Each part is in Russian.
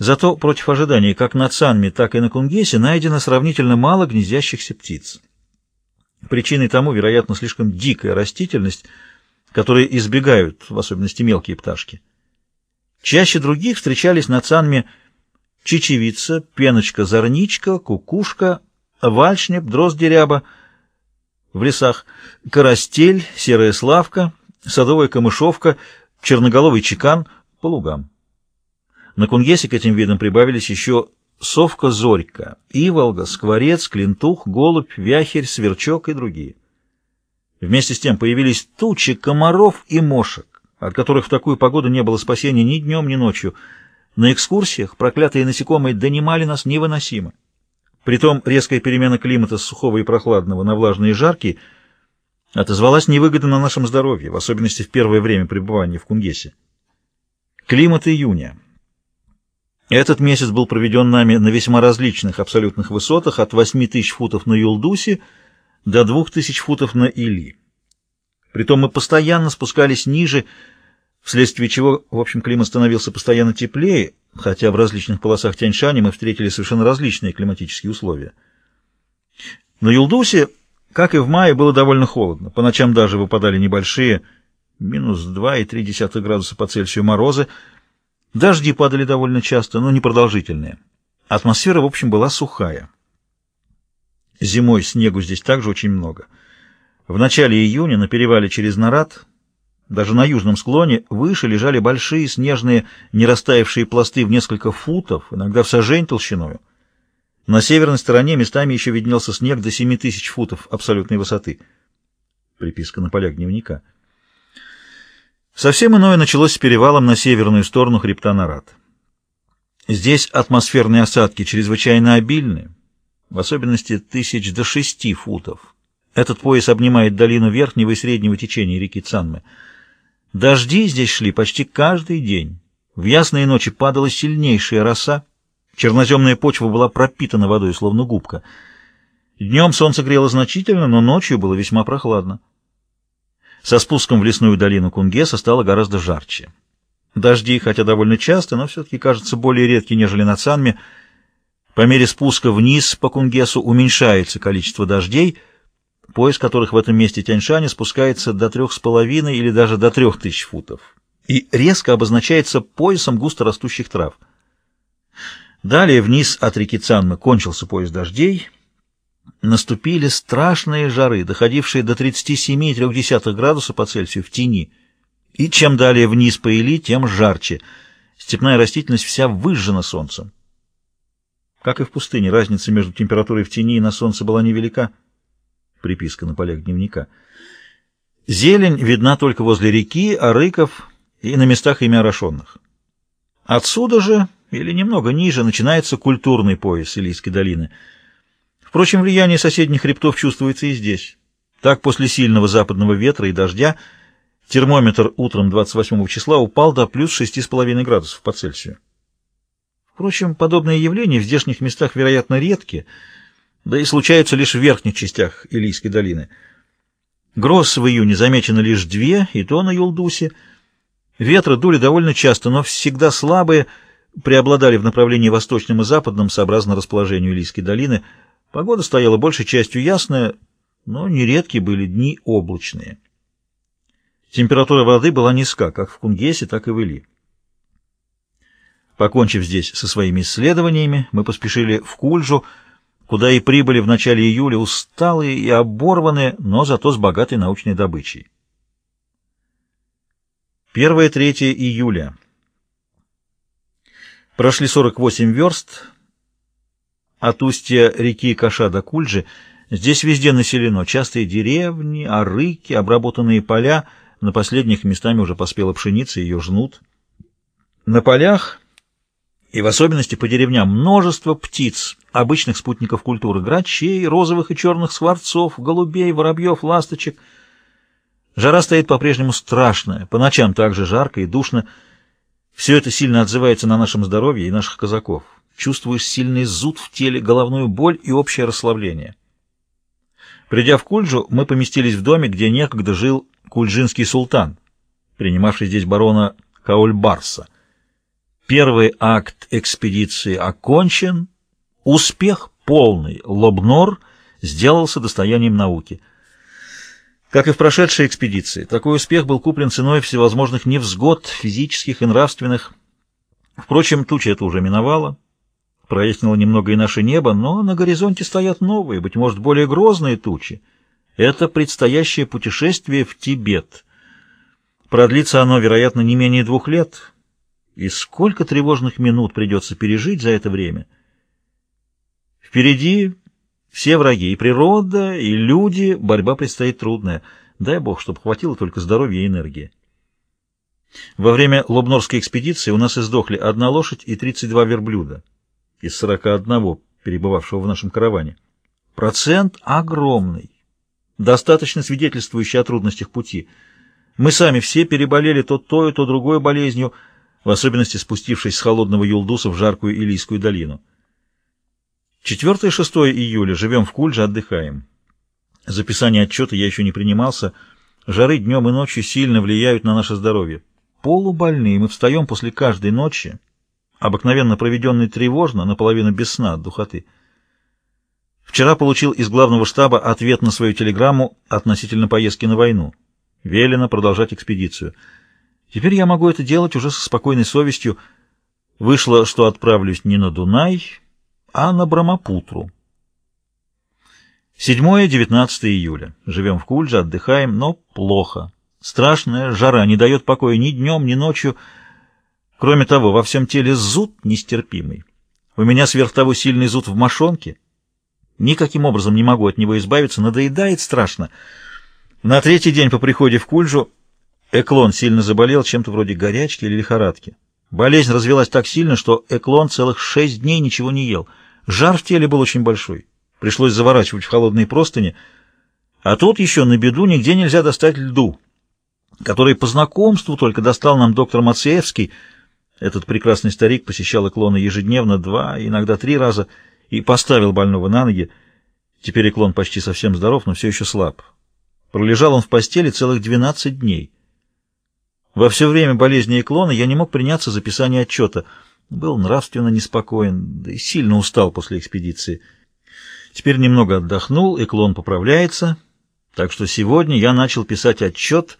Зато против ожиданий как на Цанме, так и на Кунгесе найдено сравнительно мало гнездящихся птиц. Причиной тому, вероятно, слишком дикая растительность, которую избегают, в особенности мелкие пташки. Чаще других встречались на Цанме чечевица, пеночка-зорничка, кукушка, вальшнеп, дрозд-деряба, в лесах карастель, серая славка, садовая камышовка, черноголовый чекан по лугам. На Кунгесе к этим видам прибавились еще совка-зорька, иволга, скворец, клинтух, голубь, вяхерь, сверчок и другие. Вместе с тем появились тучи комаров и мошек, от которых в такую погоду не было спасения ни днем, ни ночью. На экскурсиях проклятые насекомые донимали нас невыносимо. Притом резкая перемена климата с сухого и прохладного на влажный и жаркий отозвалась невыгодно на нашем здоровье, в особенности в первое время пребывания в Кунгесе. Климат июня. Этот месяц был проведен нами на весьма различных абсолютных высотах от 8 тысяч футов на Юлдусе до 2000 футов на Или. Притом мы постоянно спускались ниже, вследствие чего, в общем, климат становился постоянно теплее, хотя в различных полосах Тяньшани мы встретили совершенно различные климатические условия. На Юлдусе, как и в мае, было довольно холодно. По ночам даже выпадали небольшие, минус 2,3 градуса по Цельсию морозы, Дожди падали довольно часто, но непродолжительные. Атмосфера, в общем, была сухая. Зимой снегу здесь также очень много. В начале июня на перевале через Нарат, даже на южном склоне, выше лежали большие снежные, не растаявшие пласты в несколько футов, иногда в сажень толщиною. На северной стороне местами еще виднелся снег до 7 тысяч футов абсолютной высоты. Приписка на полях дневника. Совсем иное началось с перевалом на северную сторону хребта Нарат. Здесь атмосферные осадки чрезвычайно обильны, в особенности тысяч до шести футов. Этот пояс обнимает долину верхнего и среднего течения реки Цанмы. Дожди здесь шли почти каждый день. В ясные ночи падала сильнейшая роса, черноземная почва была пропитана водой, словно губка. Днем солнце грело значительно, но ночью было весьма прохладно. Со спуском в лесную долину Кунгеса стало гораздо жарче. Дожди, хотя довольно часто, но все-таки кажется более редки, нежели на Цанме. По мере спуска вниз по Кунгесу уменьшается количество дождей, пояс которых в этом месте Тяньшани спускается до трех с половиной или даже до трех тысяч футов, и резко обозначается поясом густорастущих трав. Далее вниз от реки Цанмы кончился пояс дождей — наступили страшные жары, доходившие до 37,3 градуса по Цельсию в тени. И чем далее вниз по Или, тем жарче. Степная растительность вся выжжена солнцем. Как и в пустыне, разница между температурой в тени и на солнце была невелика. Приписка на полях дневника. Зелень видна только возле реки, арыков и на местах ими орошенных. Отсюда же, или немного ниже, начинается культурный пояс Илийской долины — Впрочем, влияние соседних хребтов чувствуется и здесь. Так, после сильного западного ветра и дождя, термометр утром 28 числа упал до плюс 6,5 градусов по Цельсию. Впрочем, подобные явления в здешних местах, вероятно, редки, да и случаются лишь в верхних частях Илийской долины. Гроз в июне замечено лишь две, и то на Юлдусе. Ветры дули довольно часто, но всегда слабые, преобладали в направлении восточном и западном, сообразно расположению Илийской долины – Погода стояла большей частью ясная, но нередки были дни облачные. Температура воды была низка, как в Кунгесе, так и в Или. Покончив здесь со своими исследованиями, мы поспешили в Кульжу, куда и прибыли в начале июля усталые и оборванные, но зато с богатой научной добычей. 1-3 июля. Прошли 48 верст, от устья реки Каша до Кульжи здесь везде населено. Частые деревни, арыки, обработанные поля. На последних местами уже поспела пшеница, ее жнут. На полях, и в особенности по деревням, множество птиц, обычных спутников культуры, грачей, розовых и черных скворцов, голубей, воробьев, ласточек. Жара стоит по-прежнему страшная, по ночам также жарко и душно. Все это сильно отзывается на нашем здоровье и наших казаков чувствуешь сильный зуд в теле, головную боль и общее расслабление. Придя в Кульжу, мы поместились в доме, где некогда жил кульжинский султан, принимавший здесь барона Каульбарса. Первый акт экспедиции окончен, успех полный, Лобнор сделался достоянием науки. Как и в прошедшей экспедиции, такой успех был куплен ценой всевозможных невзгод, физических и нравственных. Впрочем, туча это уже миновала, прояснило немного и наше небо, но на горизонте стоят новые, быть может, более грозные тучи. Это предстоящее путешествие в Тибет. Продлится оно, вероятно, не менее двух лет. И сколько тревожных минут придется пережить за это время? Впереди все враги, и природа, и люди, борьба предстоит трудная. Дай Бог, чтобы хватило только здоровья и энергии. Во время Лобнорской экспедиции у нас издохли одна лошадь и 32 верблюда из 41, перебывавшего в нашем караване. Процент огромный, достаточно свидетельствующий о трудностях пути. Мы сами все переболели то той, то другой болезнью, в особенности спустившись с холодного Юлдуса в жаркую Илийскую долину. 4 и 6 июля живем в Кульже, отдыхаем. Записание отчета я еще не принимался. Жары днем и ночью сильно влияют на наше здоровье. Полубольные мы встаем после каждой ночи, обыкновенно проведенной тревожно, наполовину без сна от духоты. Вчера получил из главного штаба ответ на свою телеграмму относительно поездки на войну. Велено продолжать экспедицию. Теперь я могу это делать уже со спокойной совестью. Вышло, что отправлюсь не на Дунай, а на Брамапутру. 7-19 июля. Живем в Кульже, отдыхаем, но плохо. Страшная жара не дает покоя ни днем, ни ночью. Кроме того, во всем теле зуд нестерпимый. У меня сверх того сильный зуд в мошонке. Никаким образом не могу от него избавиться, надоедает страшно. На третий день по приходе в Кульжу Эклон сильно заболел чем-то вроде горячки или лихорадки. Болезнь развелась так сильно, что Эклон целых шесть дней ничего не ел. Жар в теле был очень большой. Пришлось заворачивать в холодные простыни. А тут еще на беду нигде нельзя достать льду, который по знакомству только достал нам доктор Мацеевский. Этот прекрасный старик посещал Эклона ежедневно два, иногда три раза, и поставил больного на ноги. Теперь Эклон почти совсем здоров, но все еще слаб. Пролежал он в постели целых двенадцать дней. Во все время болезни Эклона я не мог приняться за писание отчета. Был нравственно неспокоен, да и сильно устал после экспедиции. Теперь немного отдохнул, Эклон поправляется, так что сегодня я начал писать отчет,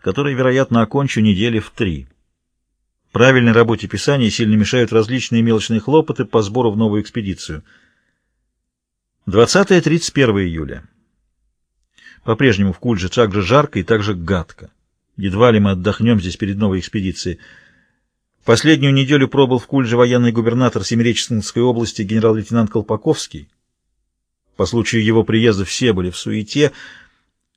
который, вероятно, окончу недели в три. Правильной работе писания сильно мешают различные мелочные хлопоты по сбору в новую экспедицию. 20-31 июля. По-прежнему в Кульже так же жарко и так же гадко. Едва ли мы отдохнем здесь перед новой экспедицией. Последнюю неделю пробыл в Кульже военный губернатор Семиреченской области генерал-лейтенант Колпаковский. По случаю его приезда все были в суете.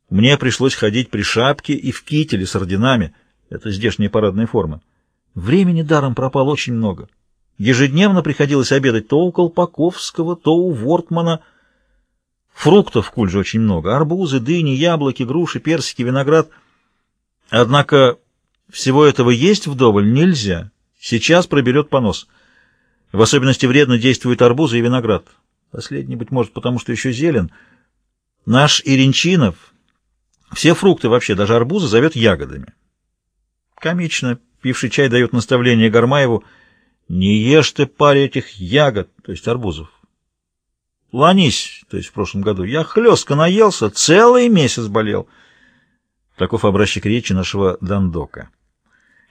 Мне пришлось ходить при шапке и в кителе с орденами. Это здешняя парадная форма. Времени даром пропало очень много. Ежедневно приходилось обедать то у Колпаковского, то у Вортмана. Фруктов в Кульже очень много. Арбузы, дыни, яблоки, груши, персики, виноград — Однако всего этого есть вдоволь нельзя. Сейчас проберет понос. В особенности вредно действуют арбузы и виноград. Последний, быть может, потому что еще зелен. Наш Иринчинов все фрукты вообще, даже арбузы, зовет ягодами. Комично. Пивший чай дает наставление Гармаеву «Не ешь ты паре этих ягод», то есть арбузов. Ланись, то есть в прошлом году, я хлестко наелся, целый месяц болел. Таков образчик речи нашего Дандока.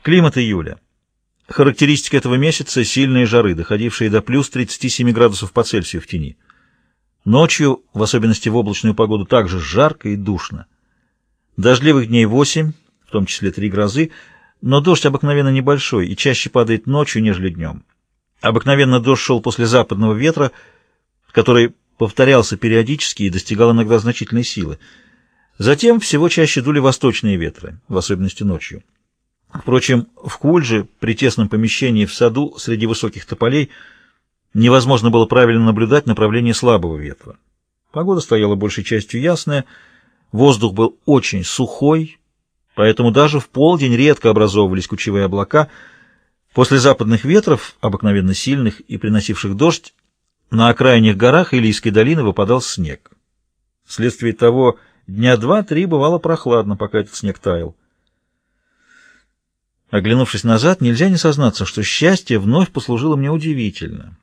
Климат июля. Характеристика этого месяца – сильные жары, доходившие до плюс 37 градусов по Цельсию в тени. Ночью, в особенности в облачную погоду, также жарко и душно. Дождливых дней 8, в том числе 3 грозы, но дождь обыкновенно небольшой и чаще падает ночью, нежели днем. Обыкновенно дождь шел после западного ветра, который повторялся периодически и достигал иногда значительной силы. Затем всего чаще дули восточные ветры, в особенности ночью. Впрочем, в Кульже, при тесном помещении в саду, среди высоких тополей, невозможно было правильно наблюдать направление слабого ветра. Погода стояла большей частью ясная, воздух был очень сухой, поэтому даже в полдень редко образовывались кучевые облака. После западных ветров, обыкновенно сильных и приносивших дождь, на окраинных горах Илийской долины выпадал снег. Вследствие того, Дня два-три бывало прохладно, пока этот снег таял. Оглянувшись назад, нельзя не сознаться, что счастье вновь послужило мне удивительно.